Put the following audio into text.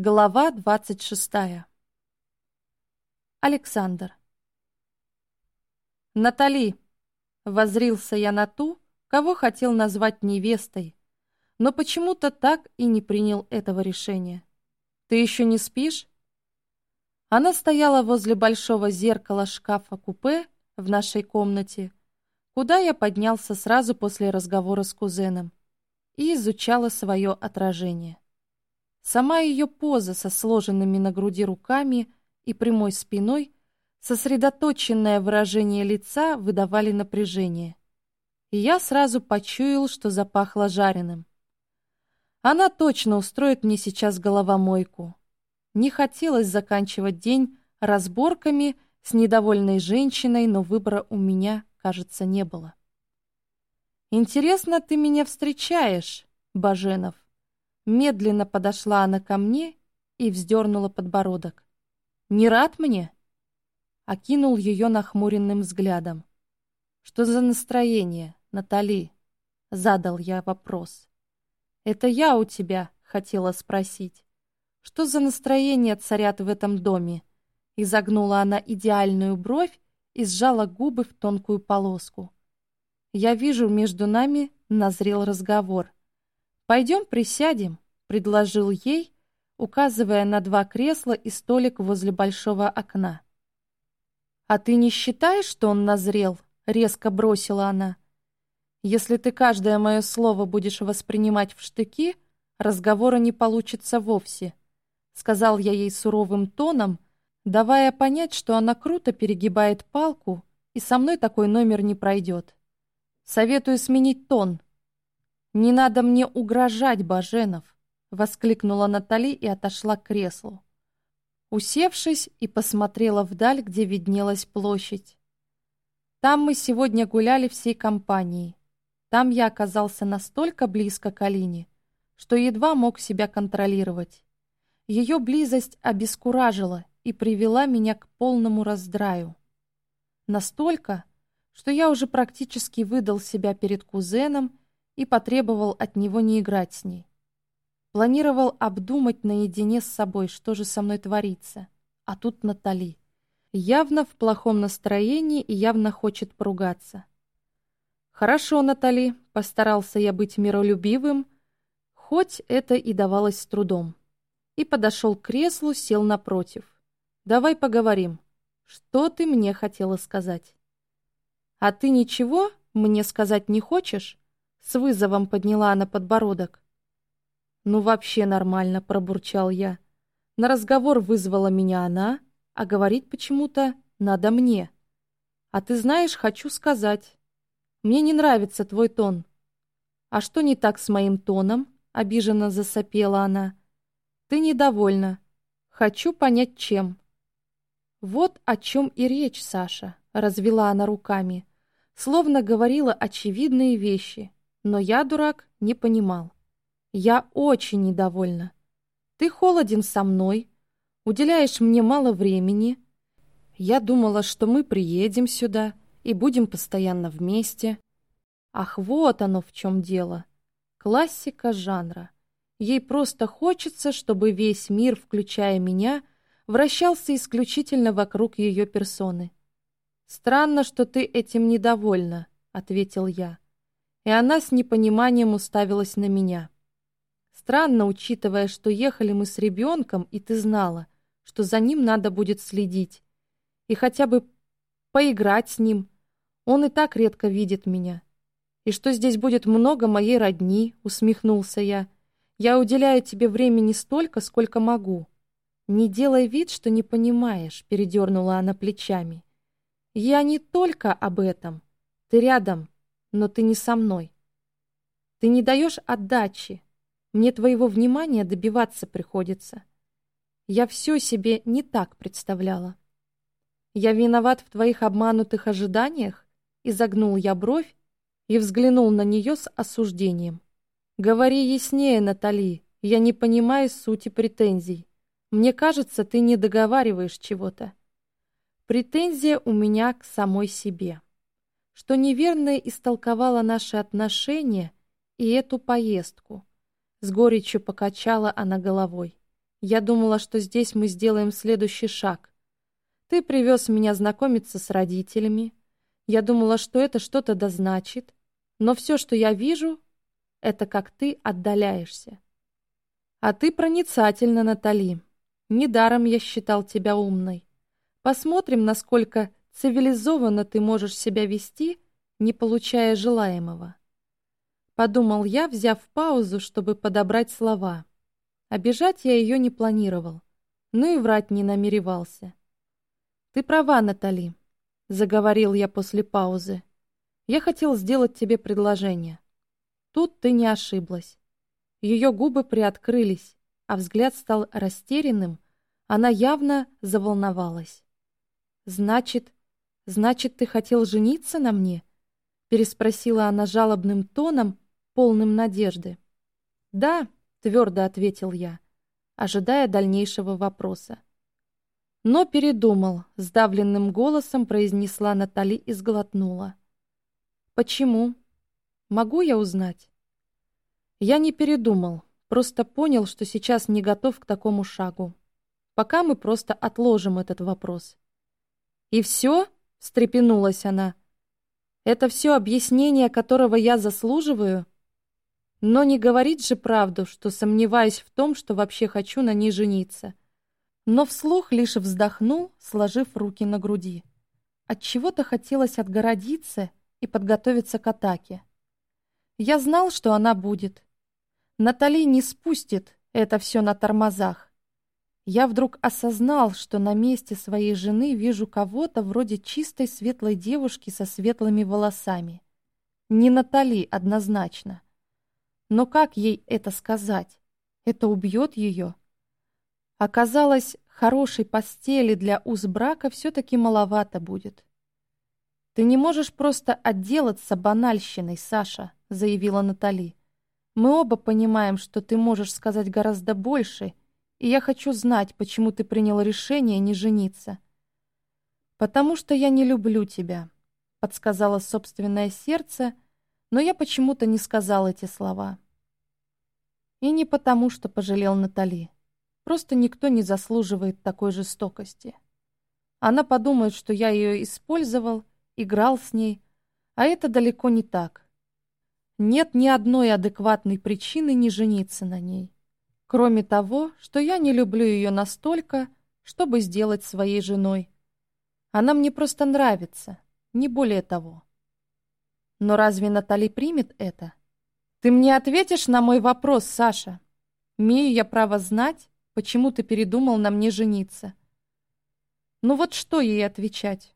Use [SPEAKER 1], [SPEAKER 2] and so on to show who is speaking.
[SPEAKER 1] Глава двадцать шестая. Александр. «Натали!» — возрился я на ту, кого хотел назвать невестой, но почему-то так и не принял этого решения. «Ты еще не спишь?» Она стояла возле большого зеркала шкафа-купе в нашей комнате, куда я поднялся сразу после разговора с кузеном, и изучала свое отражение. Сама ее поза со сложенными на груди руками и прямой спиной, сосредоточенное выражение лица выдавали напряжение. И я сразу почуял, что запахло жареным. Она точно устроит мне сейчас головомойку. Не хотелось заканчивать день разборками с недовольной женщиной, но выбора у меня, кажется, не было. «Интересно, ты меня встречаешь, Баженов?» Медленно подошла она ко мне и вздернула подбородок. «Не рад мне?» Окинул ее нахмуренным взглядом. «Что за настроение, Натали?» Задал я вопрос. «Это я у тебя хотела спросить. Что за настроение царят в этом доме?» Изогнула она идеальную бровь и сжала губы в тонкую полоску. «Я вижу, между нами назрел разговор. «Пойдем присядем», — предложил ей, указывая на два кресла и столик возле большого окна. «А ты не считаешь, что он назрел?» — резко бросила она. «Если ты каждое мое слово будешь воспринимать в штыки, разговора не получится вовсе», — сказал я ей суровым тоном, давая понять, что она круто перегибает палку, и со мной такой номер не пройдет. «Советую сменить тон», «Не надо мне угрожать, Баженов!» — воскликнула Натали и отошла к креслу. Усевшись и посмотрела вдаль, где виднелась площадь. Там мы сегодня гуляли всей компанией. Там я оказался настолько близко к Алине, что едва мог себя контролировать. Ее близость обескуражила и привела меня к полному раздраю. Настолько, что я уже практически выдал себя перед кузеном и потребовал от него не играть с ней. Планировал обдумать наедине с собой, что же со мной творится. А тут Натали. Явно в плохом настроении и явно хочет поругаться. «Хорошо, Натали», — постарался я быть миролюбивым, хоть это и давалось с трудом. И подошел к креслу, сел напротив. «Давай поговорим. Что ты мне хотела сказать?» «А ты ничего мне сказать не хочешь?» С вызовом подняла она подбородок. «Ну, вообще нормально», — пробурчал я. На разговор вызвала меня она, а говорить почему-то надо мне. «А ты знаешь, хочу сказать. Мне не нравится твой тон». «А что не так с моим тоном?» — обиженно засопела она. «Ты недовольна. Хочу понять, чем». «Вот о чем и речь, Саша», — развела она руками, словно говорила очевидные вещи — но я, дурак, не понимал. Я очень недовольна. Ты холоден со мной, уделяешь мне мало времени. Я думала, что мы приедем сюда и будем постоянно вместе. Ах, вот оно в чем дело. Классика жанра. Ей просто хочется, чтобы весь мир, включая меня, вращался исключительно вокруг ее персоны. «Странно, что ты этим недовольна», — ответил я и она с непониманием уставилась на меня. Странно, учитывая, что ехали мы с ребенком, и ты знала, что за ним надо будет следить. И хотя бы поиграть с ним. Он и так редко видит меня. И что здесь будет много моей родни, усмехнулся я. Я уделяю тебе времени столько, сколько могу. Не делай вид, что не понимаешь, передернула она плечами. Я не только об этом. Ты рядом, но ты не со мной. Ты не даешь отдачи. Мне твоего внимания добиваться приходится. Я все себе не так представляла. Я виноват в твоих обманутых ожиданиях? Изогнул я бровь и взглянул на нее с осуждением. Говори яснее, Натали, я не понимаю сути претензий. Мне кажется, ты не договариваешь чего-то. Претензия у меня к самой себе что неверно истолковала наши отношения и эту поездку. С горечью покачала она головой. Я думала, что здесь мы сделаем следующий шаг. Ты привез меня знакомиться с родителями. Я думала, что это что-то дозначит. Но все, что я вижу, это как ты отдаляешься. А ты проницательна, Натали. Недаром я считал тебя умной. Посмотрим, насколько цивилизованно ты можешь себя вести, не получая желаемого. Подумал я, взяв паузу, чтобы подобрать слова. Обижать я ее не планировал, но и врать не намеревался. «Ты права, Натали», — заговорил я после паузы. «Я хотел сделать тебе предложение. Тут ты не ошиблась. Ее губы приоткрылись, а взгляд стал растерянным, она явно заволновалась. «Значит, значит, ты хотел жениться на мне?» переспросила она жалобным тоном, полным надежды. «Да», — твердо ответил я, ожидая дальнейшего вопроса. Но передумал, сдавленным голосом произнесла Натали и сглотнула. «Почему? Могу я узнать?» Я не передумал, просто понял, что сейчас не готов к такому шагу. Пока мы просто отложим этот вопрос. «И все?» — встрепенулась она. «Это все объяснение, которого я заслуживаю?» Но не говорить же правду, что сомневаюсь в том, что вообще хочу на ней жениться. Но вслух лишь вздохнул, сложив руки на груди. От чего то хотелось отгородиться и подготовиться к атаке. Я знал, что она будет. Натали не спустит это все на тормозах. Я вдруг осознал, что на месте своей жены вижу кого-то вроде чистой светлой девушки со светлыми волосами. Не Натали однозначно. Но как ей это сказать? Это убьет ее? Оказалось, хорошей постели для уз брака все-таки маловато будет. «Ты не можешь просто отделаться банальщиной, Саша», — заявила Натали. «Мы оба понимаем, что ты можешь сказать гораздо больше, и я хочу знать, почему ты принял решение не жениться». «Потому что я не люблю тебя», — подсказало собственное сердце, — но я почему-то не сказал эти слова. И не потому, что пожалел Натали. Просто никто не заслуживает такой жестокости. Она подумает, что я ее использовал, играл с ней, а это далеко не так. Нет ни одной адекватной причины не жениться на ней. Кроме того, что я не люблю ее настолько, чтобы сделать своей женой. Она мне просто нравится, не более того. Но разве Натали примет это? Ты мне ответишь на мой вопрос, Саша? Имею я право знать, почему ты передумал на мне жениться? Ну вот что ей отвечать?